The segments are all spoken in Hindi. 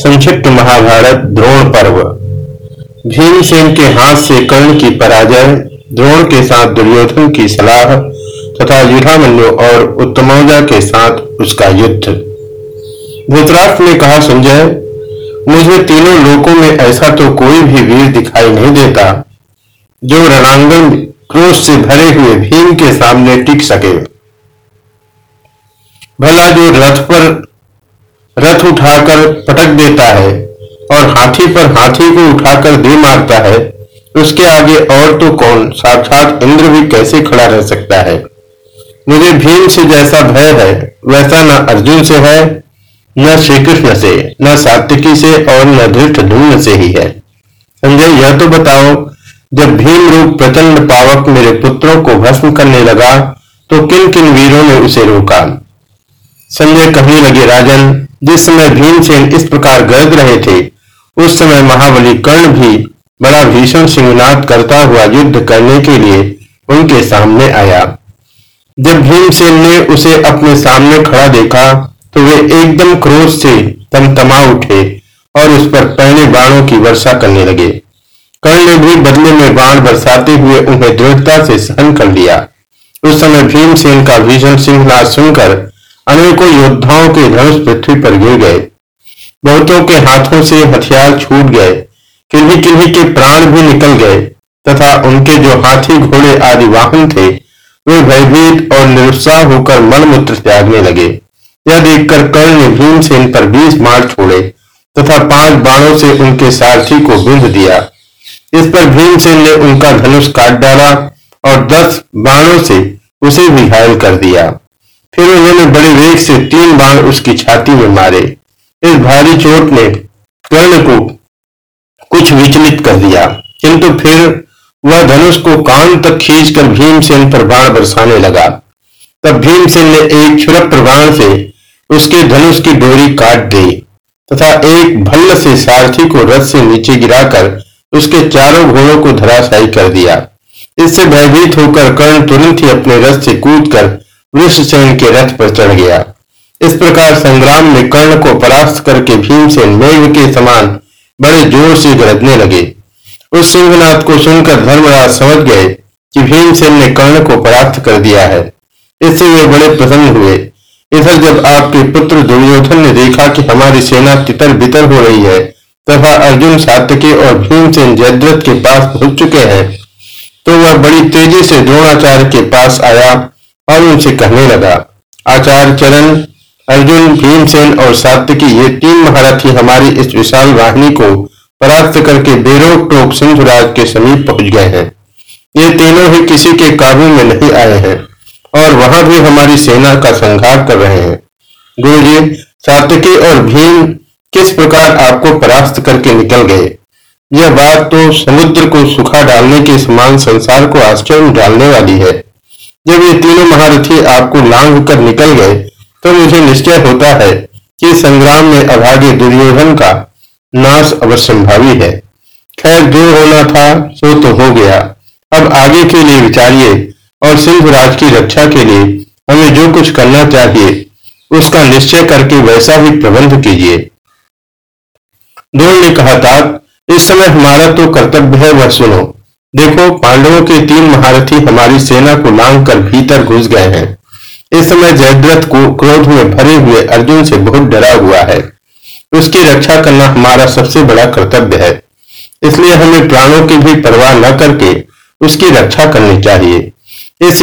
संक्षिप्त महाभारत, द्रोण पर्व। भीमसेन के हाथ से कर्ण की पराजय, द्रोण के साथ दुर्योधन की सलाह, तथा युधामन्यु और उत्तमौजा के साथ उसका युद्ध। धृतराष्ट्र ने कहा, संजय, मुझे तीनों लोकों में ऐसा तो कोई भी वीर दिखाई नहीं देता, जो रणांगन क्रोध से भरे हुए भीम के सामने टिक सके। भला जो रथ पर रथ उठाकर पटक देता है और हाथी पर हाथी को उठाकर दे मारता है, उसके आगे और तो कौन? साक्षात इंद्र भी कैसे खड़ा रह सकता है? मुझे भीम से जैसा भय है, वैसा न अर्जुन से है, न श्री कृष्ण से, न सात्विकी से और न धृष्ट धूम से ही है। संजय, यह तो बताओ, जब भीम रूप प्रचंड पावक मेरे पुत्रों को भस्म करने लगा तो किन किन वीरों ने उसे रोका? संजय कहने लगे, राजन जिस समय भीमसेन इस प्रकार गर्द रहे थे, उस समय महाबली कर्ण भी बड़ा भीषण सिंहनाद करता हुआ युद्ध करने के लिए उनके सामने आया। जब भीमसेन ने उसे अपने सामने खड़ा देखा तो वे एकदम क्रोध से तमतमा उठे और उस पर पहने बाणों की वर्षा करने लगे। कर्ण ने भी बदले में बाण बरसाते हुए उन्हें दृढ़ता से सहन कर लिया। उस समय भीमसेन का भीषण सिंहनाद सुनकर अनेकों योद्धाओं के धनुष पृथ्वी पर गिर गए। बहुतों के हाथों से हथियार छूट गए। किन्हीं किन्हीं के प्राण भी निकल गए। तथा उनके जो हाथी घोड़े आदि वाहन थे, वे भयभीत और निरुत्साह होकर मूत्र त्यागने लगे। यह देखकर कर्ण ने भीमसेन पर बीस मार छोड़े तथा पाँच बाणों से उनके सारथी को बिंद दिया। इस पर भीमसेन ने उनका धनुष काट डाला और दस बाणों से उसे भी घायल कर दिया। फिर उन्होंने बड़े वेग से तीन बाण उसकी छाती में मारे। इस भारी चोट ने कर्ण को कुछ विचलित कर दिया। किंतु फिर वह धनुष को कान तक खींचकर भीमसेन पर बाण बरसाने लगा। तब भीमसेन ने एक छुरप बाण से उसके धनुष की डोरी काट दी तथा एक भल्ल से सारथी को रथ से नीचे गिराकर उसके चारों घोड़ों को धराशायी कर दिया। इससे भयभीत होकर कर्ण तुरंत ही अपने रथ से कूदकर वृषसेन के रथ पर चढ़ गया। इस प्रकार संग्राम में कर्ण को परास्त करके भीमसेन मेघ के समान बड़े ज़ोर से गरजने लगे। उस सिंहनाथ को सुनकर धर्मराज समझ गए कि भीमसेन ने कर्ण को परास्त कर दिया है। इससे वे बड़े प्रसन्न हुए। इधर जब आपके पुत्र दुर्योधन ने देखा कि हमारी सेना तितर बितर हो रही है, तथा अर्जुन सातके और भीमसेन जयद्रथ के पास पहुँच चुके हैं तो वह बड़ी तेज़ी से द्रोणाचार्य के पास आया और उनसे कहने लगा, आचार्य चरण, अर्जुन, भीमसेन और सात्यकी ये तीन महारथी हमारी इस विशाल वाहिनी को परास्त करके बेरोक टोक सिंधुराज के समीप पहुँच गए हैं। ये तीनों ही किसी के काबू में नहीं आए हैं और वहाँ भी हमारी सेना का संघार कर रहे हैं। गुरु जी सात्यकी और भीम किस प्रकार आपको परास्त करके निकल गए? यह बात तो समुद्र को सुखा डालने के समान संसार को आश्चर्य डालने वाली है। जब ये तीनों महारथी आपको लांग कर निकल गए तो मुझे निश्चय होता है कि संग्राम में अभागे दुर्योधन का नाश अवश्यंभावी है। खैर, जो होना था, सो तो हो गया। अब आगे के लिए विचारिए और सिंह राज की रक्षा के लिए हमें जो कुछ करना चाहिए, उसका निश्चय करके वैसा ही प्रबंध कीजिए। द्रोण ने कहा था इस समय हमारा तो कर्तव्य है, वह सुनो। देखो, पांडवों के तीन महारथी हमारी सेना को लांग कर भीतर घुस गए हैं। इस समय जयद्रथ को क्रोध में भरे हुए अर्जुन से बहुत डरा हुआ है। उसकी रक्षा करना हमारा सबसे बड़ा कर्तव्य है। इसलिए हमें प्राणों की भी परवाह न करके उसकी रक्षा करनी चाहिए। इस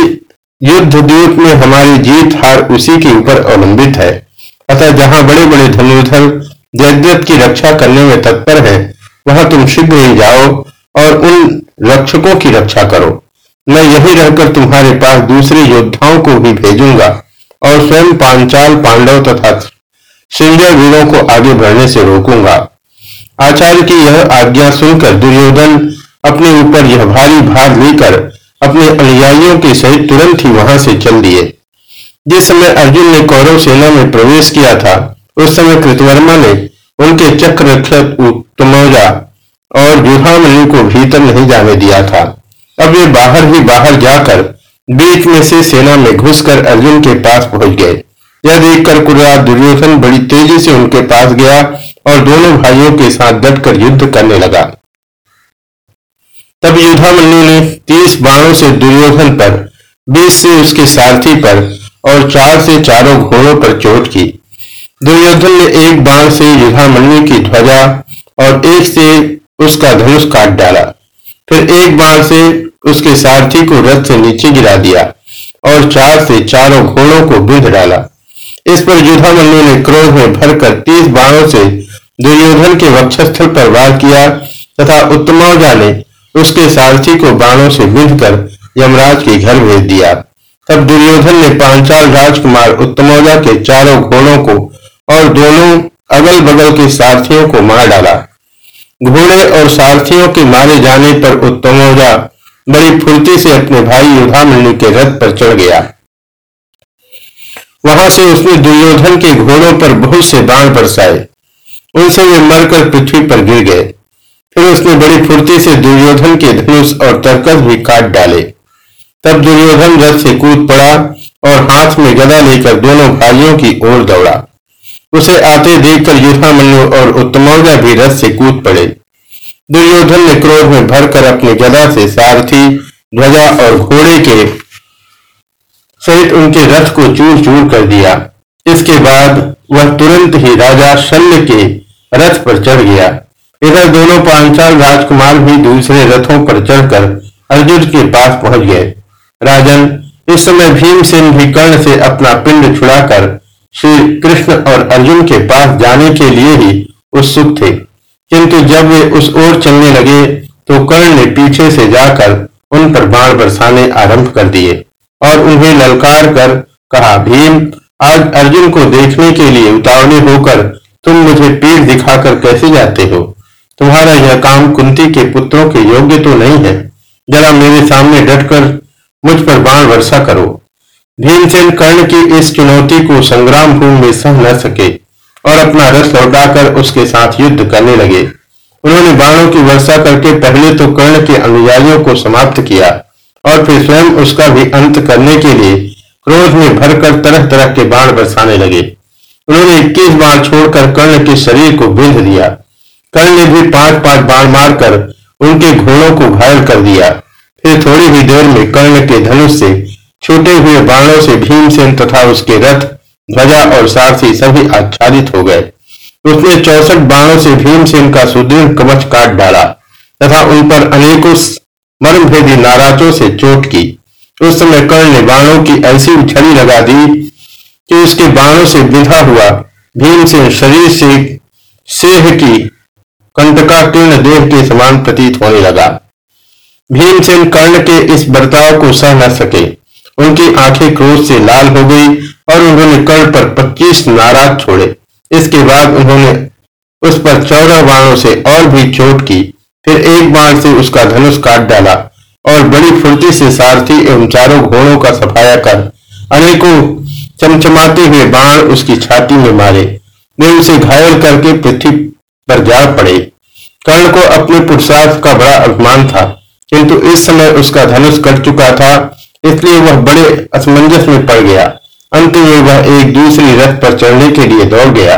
युद्ध द्वीप में हमारी जीत हार उसी के ऊपर अवलंबित है। अतः जहाँ बड़े बड़े धनुर्धर जयद्रथ की रक्षा करने में तत्पर है, वहाँ तुम शीघ्र ही जाओ। और उन रक्षकों की रक्षा करो। मैं यही रहकर तुम्हारे पास दूसरे योद्धाओं को भी भेजूँगा और स्वयं पांचाल पांडव तथा सिंजय वीरों को आगे बढ़ने से रोकूँगा। आचार्य की यह आज्ञा सुनकर दुर्योधन अपने ऊपर यह भारी भार लेकर अपने अनुयायियों के सहित तुरंत ही वहाँ से चल दिए। जिस समय अर्जुन ने कौरव सेना में प्रवेश किया था, उस समय कृतवर्मा ने उनके चक्र रक्षक और युधामणि को भीतर नहीं जाने दिया था। अब वे बाहर ही बाहर जाकर बीच में से सेना में घुसकर अर्जुन के पास पहुँच गए। यह देखकर कुर्रा दुर्योधन बड़ी तेज़ी से उनके पास गया और दोनों भाइयों के साथ डटकर युद्ध करने लगा। तब युद्धामल्लु ने तीस बाणों से दुर्योधन पर, बीस से उसके सारथी पर और चार से चारों घोड़ों पर चोट की। दुर्योधन ने एक बाण से युद्धामल्लु की ध्वजा और एक से उसका धनुष काट डाला। फिर एक बाण से उसके सारथी को रथ से नीचे गिरा दिया और चार से चारों घोड़ों को बिंध डाला। इस पर युद्धामल्लु ने क्रोध में भरकर तीस बाणों से दुर्योधन के वक्षस्थल पर वार किया तथा उत्तमौजा ने उसके सारथी को बाणों से बिंध कर यमराज के घर भेज दिया। तब दुर्योधन ने पांचाल राजकुमार उत्तमौजा के चारों घोड़ों को और दोनों अगल बगल के सारथियों को मार डाला। घोड़े और सारथियों के मारे जाने पर उत्तमौजा बड़ी फुर्ती से अपने भाई युद्धामणि के रथ पर चढ़ गया। वहाँ से उसने दुर्योधन के घोड़ों पर बहुत से बाण बरसाए। उनसे वे मरकर पृथ्वी पर गिर गए। फिर उसने बड़ी फुर्ती से दुर्योधन के धनुष और तरकस भी काट डाले। तब दुर्योधन रथ से कूद पड़ा और हाथ में गदा लेकर दोनों भाइयों की ओर दौड़ा। उसे आते देखकर युद्धामन्यु और उत्तमौजा भी रथ से कूद पड़े। दुर्योधन ने क्रोध में भरकर अपने गदा से सारथी, ध्वजा और घोड़े के सहित उनके रथ को चूर चूर कर दिया। इसके बाद वह तुरंत ही राजा शल्य के रथ पर चढ़ गया। इधर दोनों पांचाल राजकुमार भी दूसरे रथों पर चढ़कर अर्जुन के पास पहुँच गए। राजन, इस समय भीमसेन भी कर्ण से अपना पिंड छुड़ाकर श्री कृष्ण और अर्जुन के पास जाने के लिए ही उत्सुक थे। किंतु जब वे उस ओर चलने लगे तो कर्ण ने पीछे से जाकर उन पर बाण बरसाने आरंभ कर दिए और उन्हें ललकार कर कहा, भीम, आज अर्जुन को देखने के लिए उतावले होकर तुम मुझे पीठ दिखाकर कैसे जाते हो? तुम्हारा यह काम कुंती के पुत्रों के योग्य तो नहीं है। जरा मेरे सामने डटकर मुझ पर बाण वर्षा करो। भीमसेन कर्ण की इस चुनौती को संग्राम भूमि में सह न सके और अपना रस लौटाकर उसके साथ युद्ध करने लगे। उन्होंने बाणों की वर्षा करके पहले तो कर्ण के अनुयायियों को समाप्त किया और फिर स्वयं उसका भी अंत करने के लिए क्रोध में भरकर तरह तरह के बाण बरसाने लगे। उन्होंने इक्कीस बाण छोड़कर कर्ण के शरीर को बिंध दिया। कर्ण ने भी पाँच पाँच बाण मारकर उनके घोड़ों को घायल कर दिया। फिर थोड़ी ही देर में कर्ण के धनुष से छूटे हुए बाणों से भीमसेन तथा उसके रथ, ध्वजा और सारथी सभी आच्छादित हो गए। उसने चौसठ बाणों से भीमसेन का सुदृढ़ कवच काट डाला तथा उन पर अनेकों मर्मभेदी नाराजों से चोट की। उस समय कर्ण ने बाणों की ऐसी उछली लगा दी कि उसके बाणों से विधा हुआ। भीमसेन शरीर से सेह की कंटका कंटकाकीर्ण देह के समान प्रतीत होने लगा। भीमसेन कर्ण के इस बर्ताव को सह न सके। उनकी आँखें क्रोध से लाल हो गई और उन्होंने कर्ण पर पच्चीस नाराज़ छोड़े। इसके बाद उन्होंने उस पर चौदह बाणों से और भी चोट की। फिर एक बाण से उसका धनुष काट डाला और बड़ी फुर्ती से सारथी एवं चारों घोड़ों का सफाया कर अनेकों चमचमाते हुए बाण उसकी छाती में मारे। वे उसे घायल करके पृथ्वी पर जा पड़े। कर्ण को अपने पुरुषार्थ का बड़ा अभिमान था, किंतु इस समय उसका धनुष कट चुका था इसलिए वह बड़े असमंजस में पड़ गया। अंत में वह एक दूसरी रथ पर चढ़ने के लिए दौड़ गया।